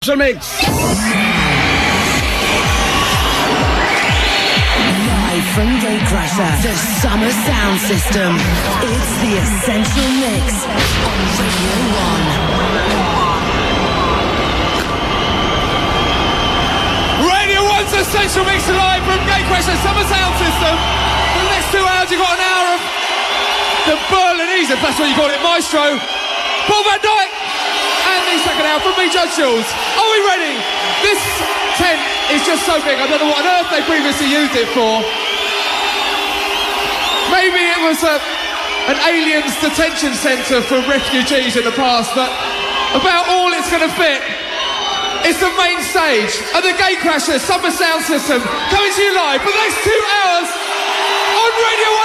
Mix. Live from Gatecrasher, the Summer Sound System. It's the Essential Mix on Radio 1. Radio 1's Essential Mix live from Gatecrasher Summer Sound System. For the next two hours, you've got an hour of the Berlinese, if that's what you call it, Maestro. Paul van Dyk and the second hour from me, Judge Jules. Are we ready? This tent is just so big. I don't know what on earth they previously used it for. Maybe it was a, an aliens detention centre for refugees in the past, but about all it's going to fit is the main stage of the Gatecrasher Summer Sound System coming to you live for the next two hours on Radio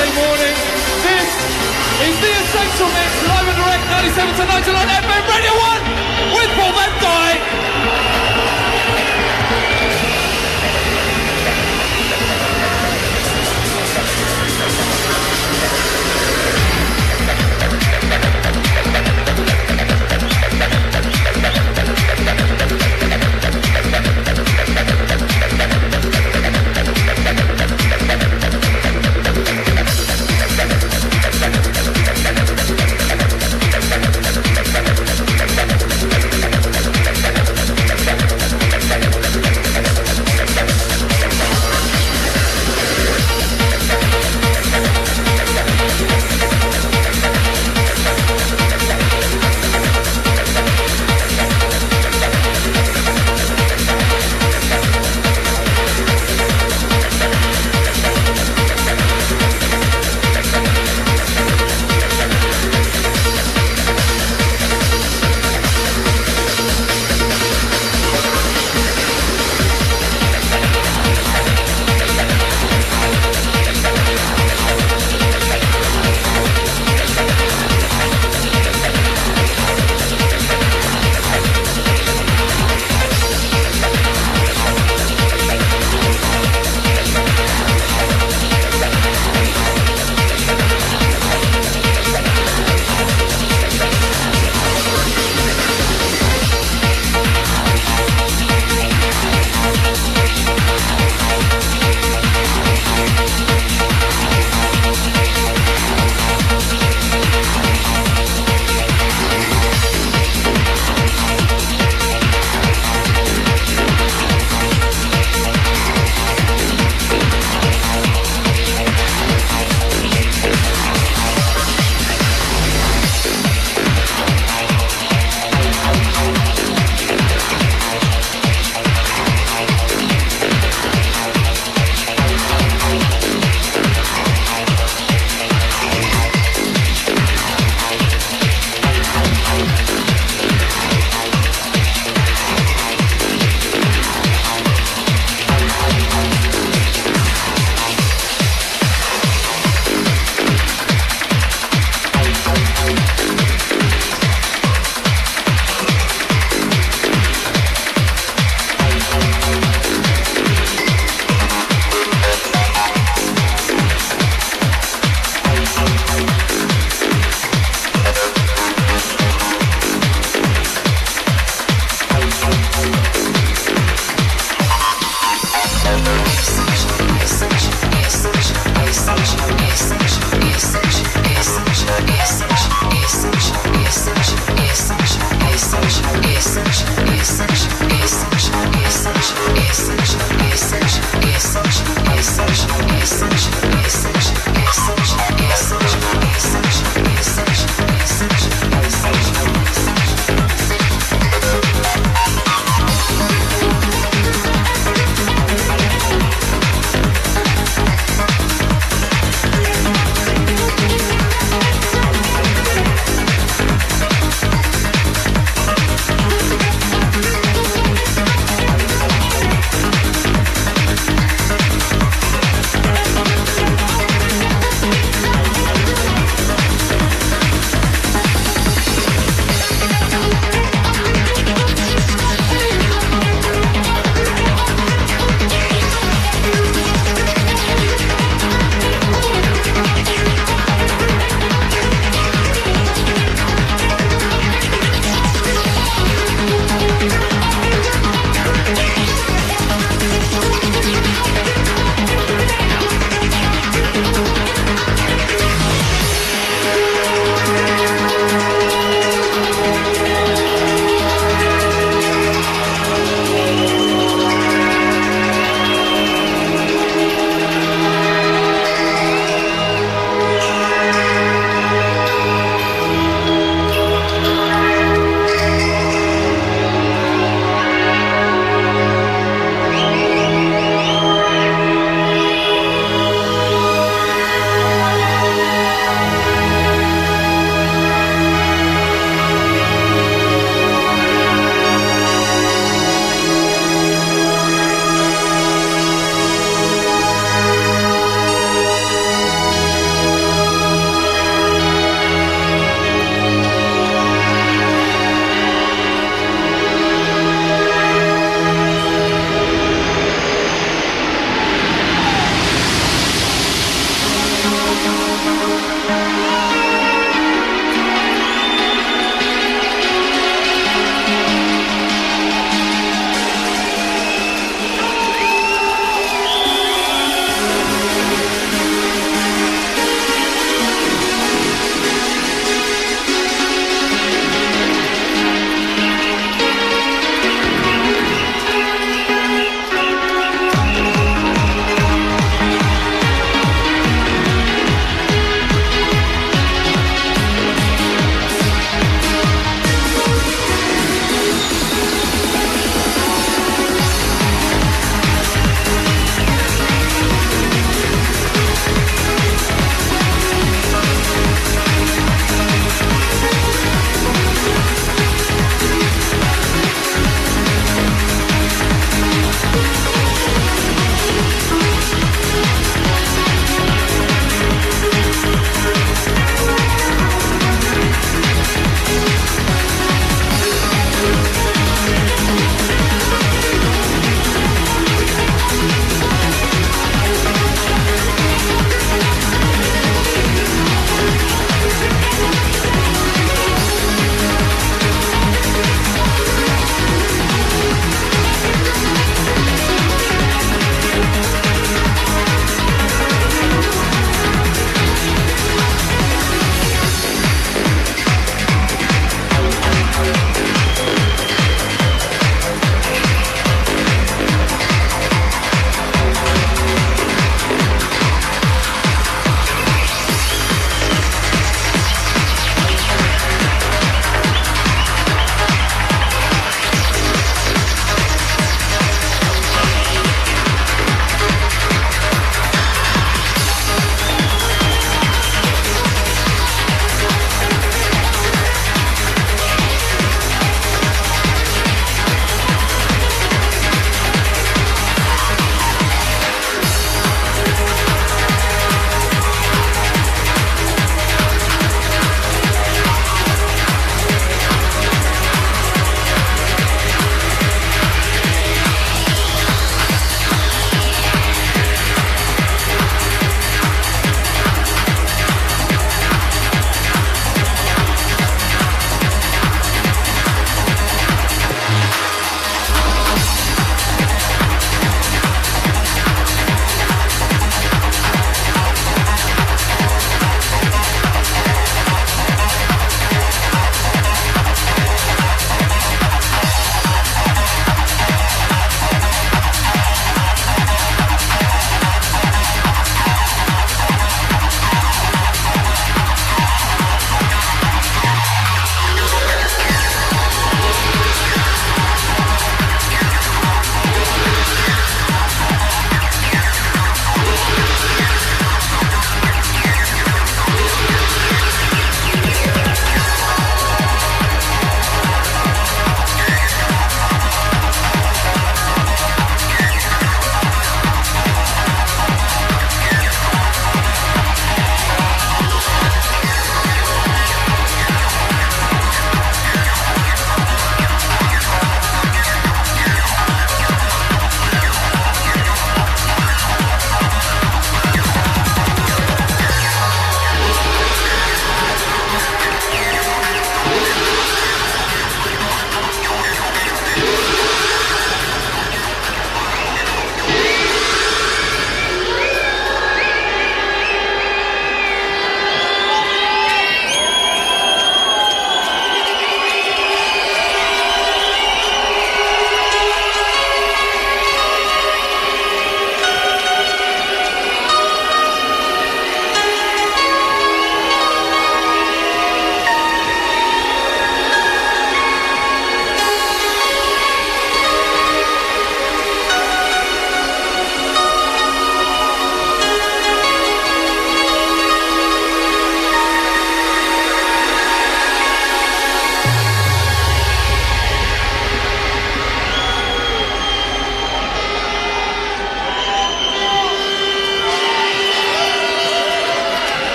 Morning. This is The Essential Mix, live and direct, 97 to 99 FM Radio 1 with Paul Van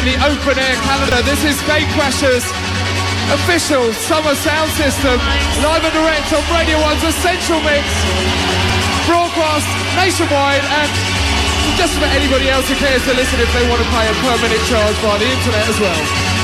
in the open air calendar. This is Gatecrasher's official summer sound system, live and direct on Radio 1's Essential Mix, broadcast nationwide and just for anybody else who cares to listen if they want to pay a per minute charge via the internet as well.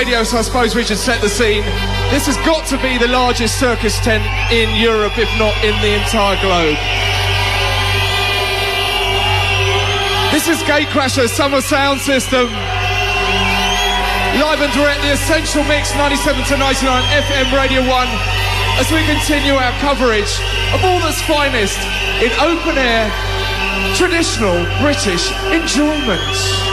Radio, so I suppose we should set the scene. This has got to be the largest circus tent in Europe, if not in the entire globe. This is Gatecrasher Summer Sound System. Live and direct, the Essential Mix 97 to 99 FM Radio 1 as we continue our coverage of all that's finest in open air, traditional British enjoyment.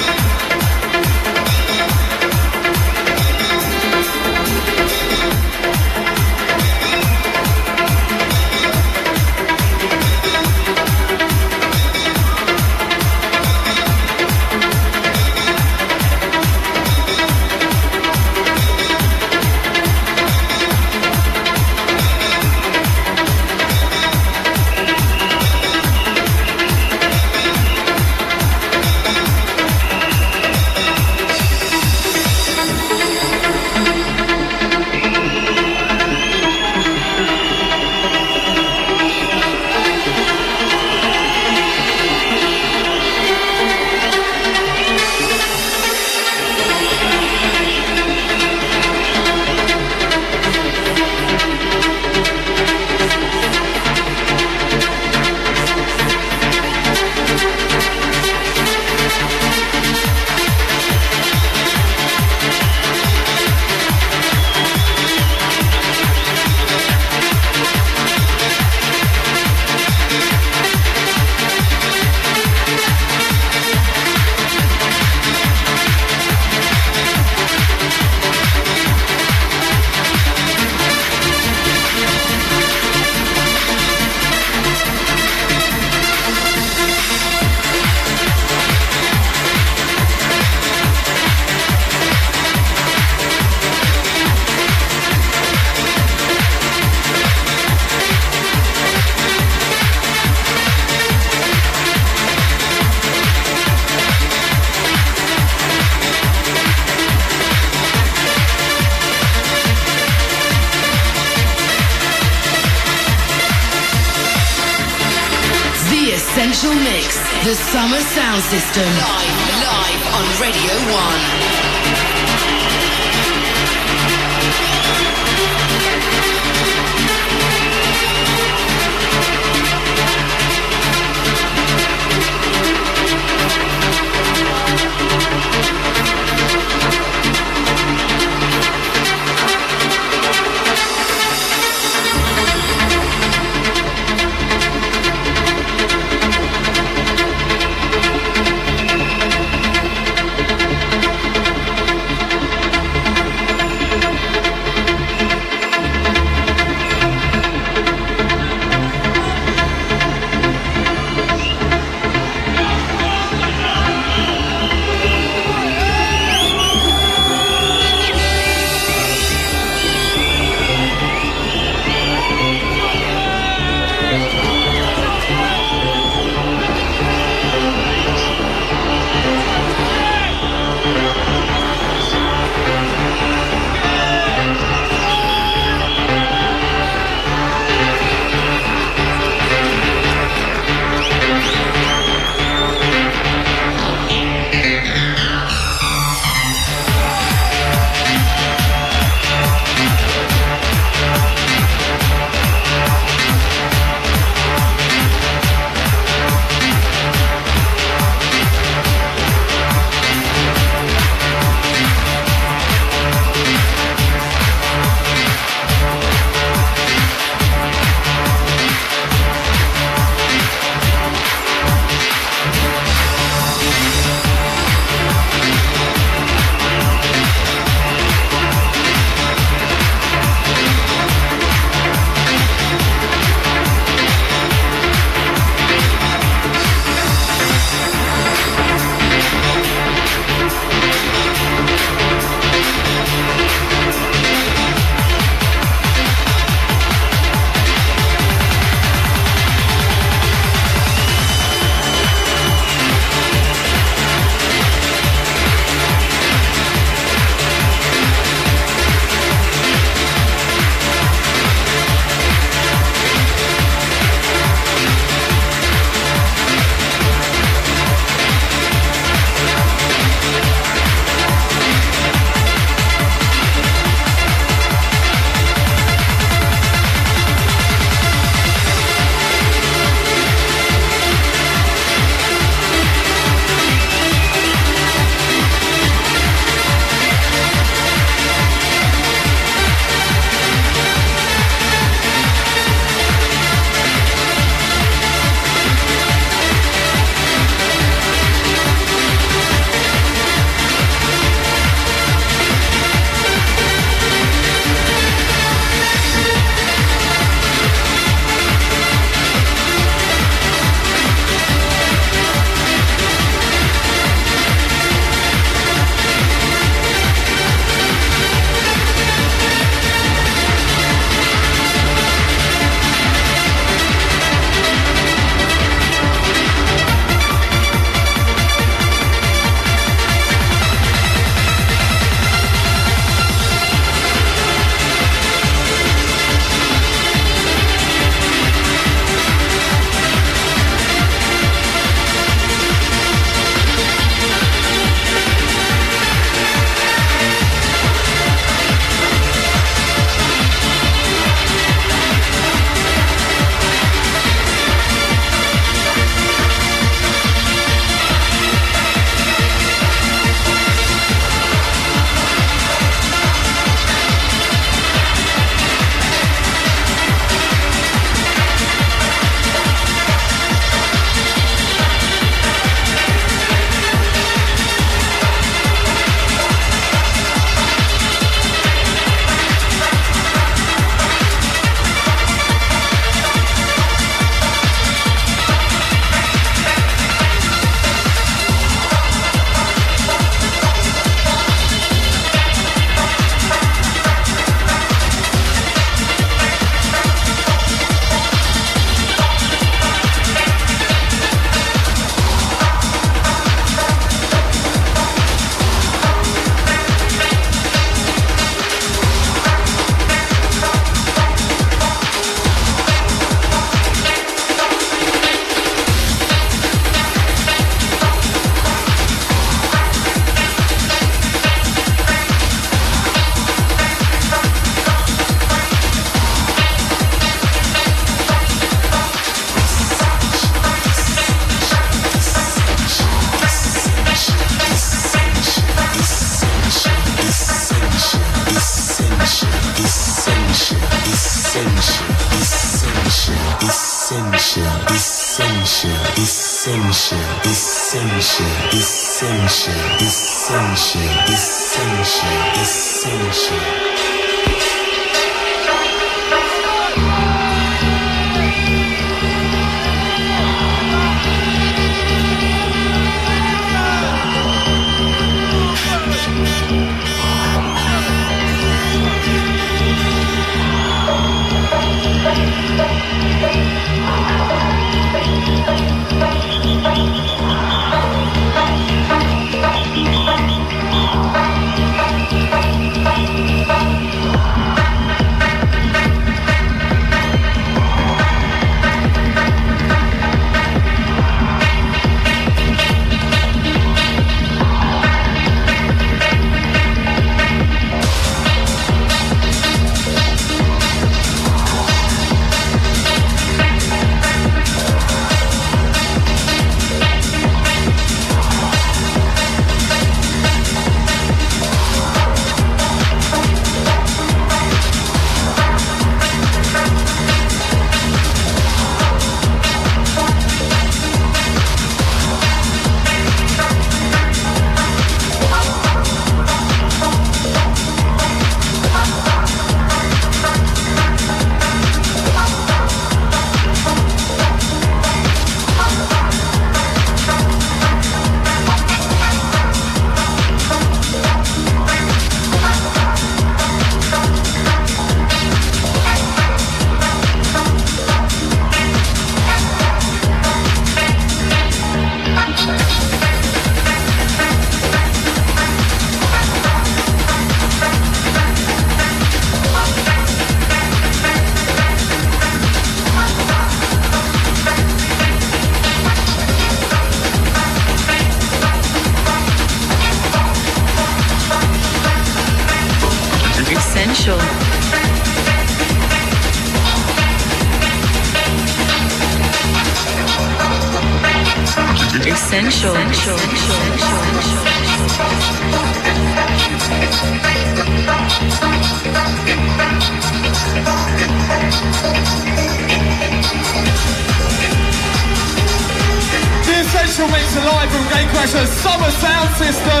special summer sound system.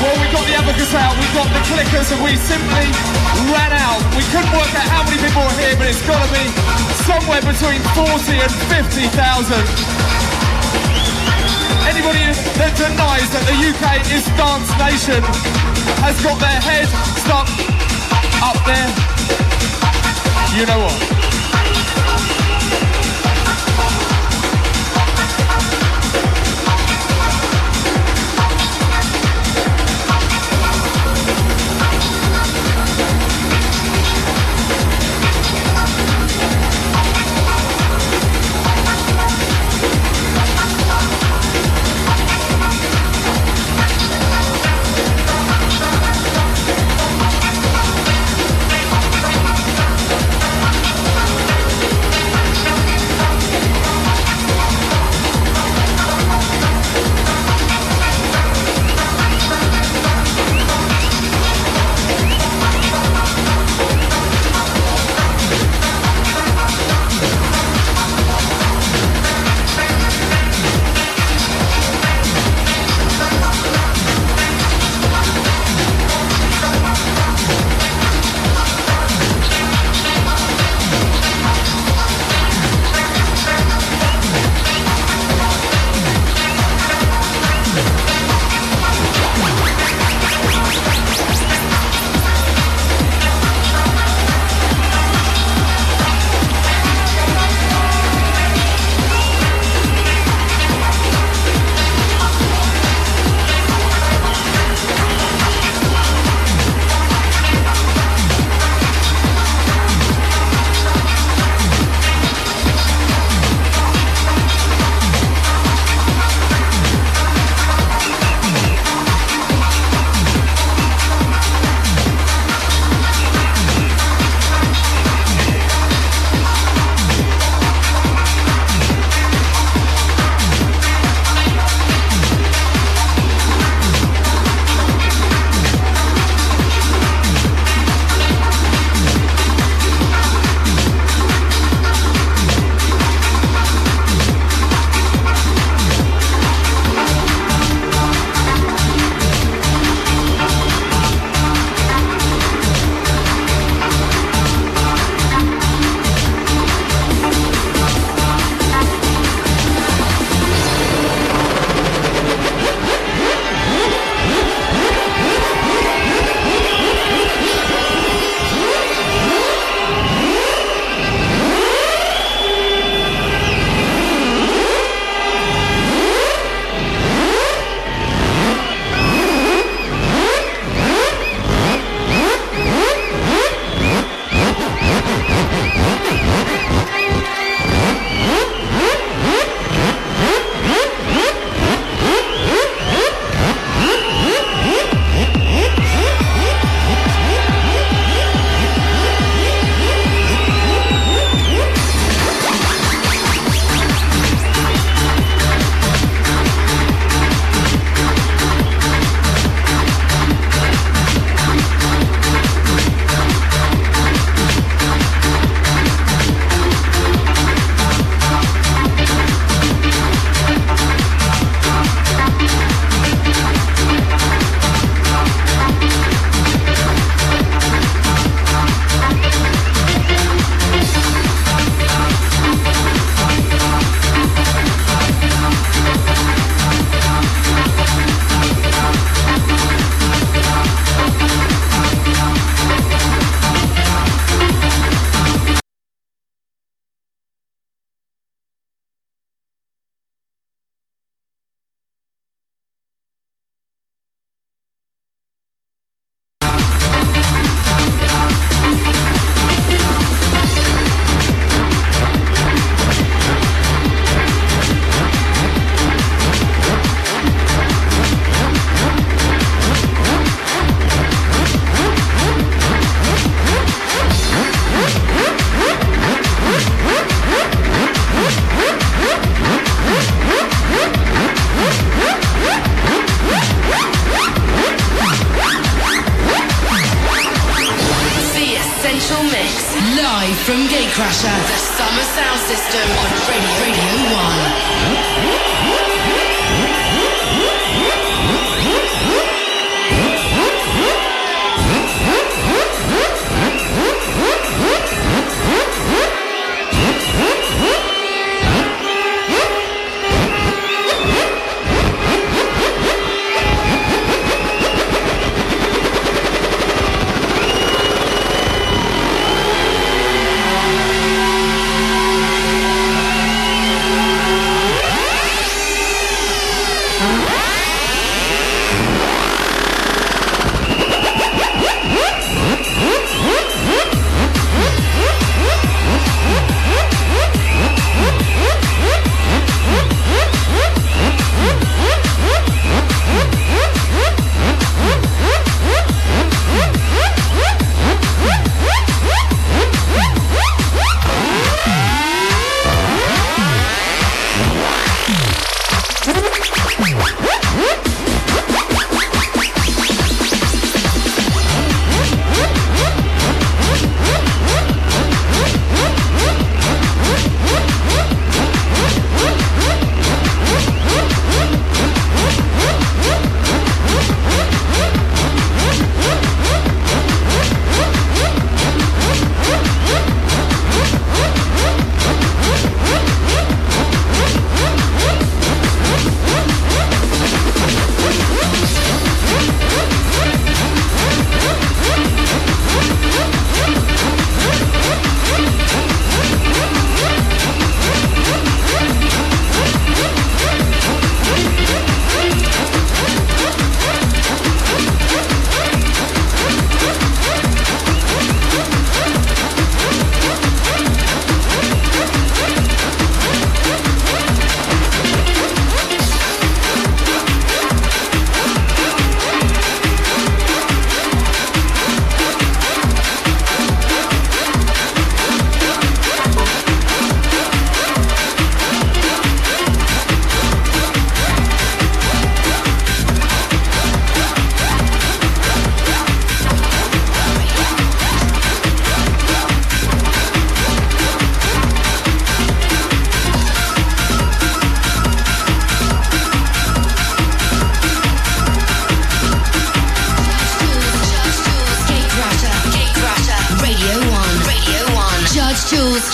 Well, we got the abacus out, we got the clickers, and we simply ran out. We couldn't work out how many people were here, but it's got to be somewhere between 40 and 50,000 anybody that denies that the UK is dance nation has got their head stuck up there, you know what?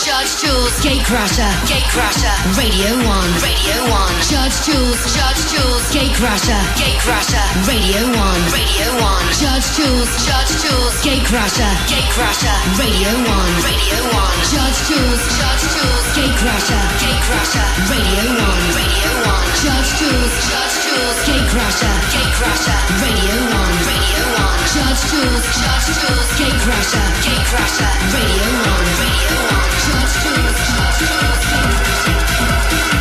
show. Judge Jules, gatecrasher, gatecrasher, Radio 1, Radio 1. Judge Jules, Judge Jules, gatecrasher, gatecrasher, Radio 1, Radio 1. Judge Jules, Judge Jules, gatecrasher, gatecrasher, Radio 1, Radio 1. Judge Jules, Judge Jules, gatecrasher, gatecrasher, Radio 1, Radio 1. Judge Jules, Judge Jules, gatecrasher, gatecrasher, Radio 1, Radio 1. Judge Jules, Judge Jules, Gate Crusher, Radio 1, Radio 1. Judge Choose, choose.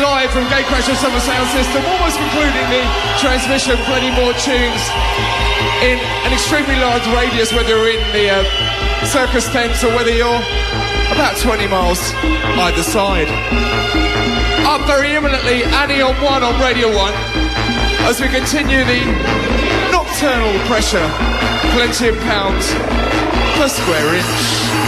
Live from Gatecrasher Summer Sound System, almost concluding the transmission. Plenty more tunes in an extremely large radius, whether you're in the uh, circus tents or whether you're about 20 miles either side. Up very imminently, Annie on One on Radio 1 as we continue the nocturnal pressure. Plenty of pounds per square inch.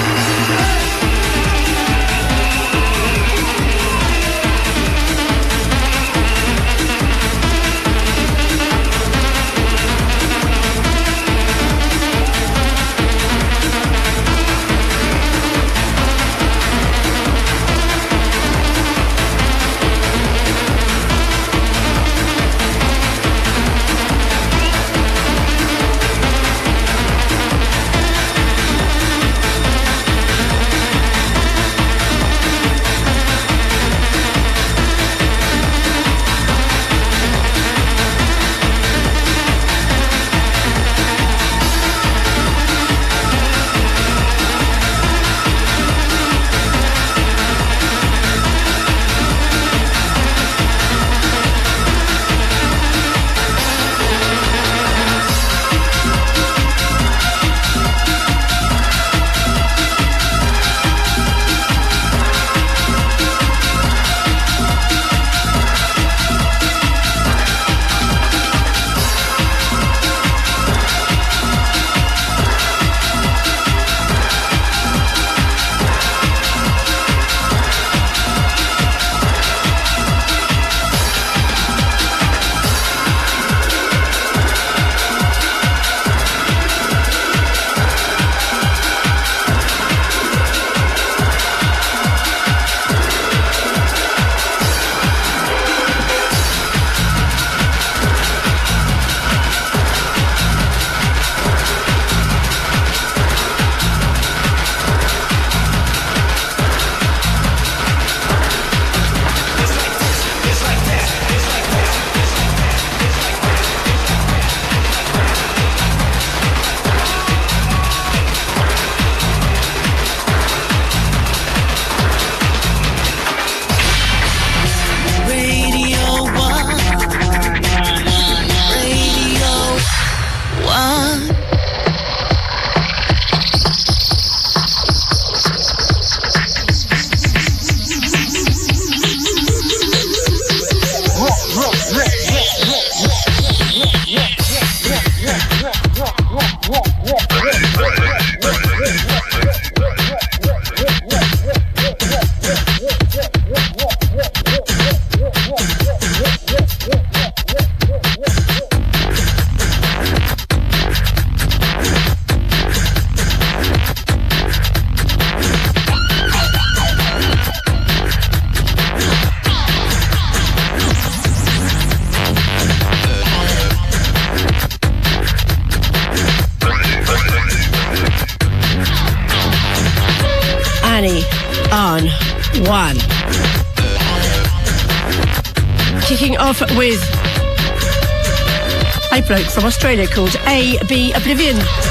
Called AB Oblivion.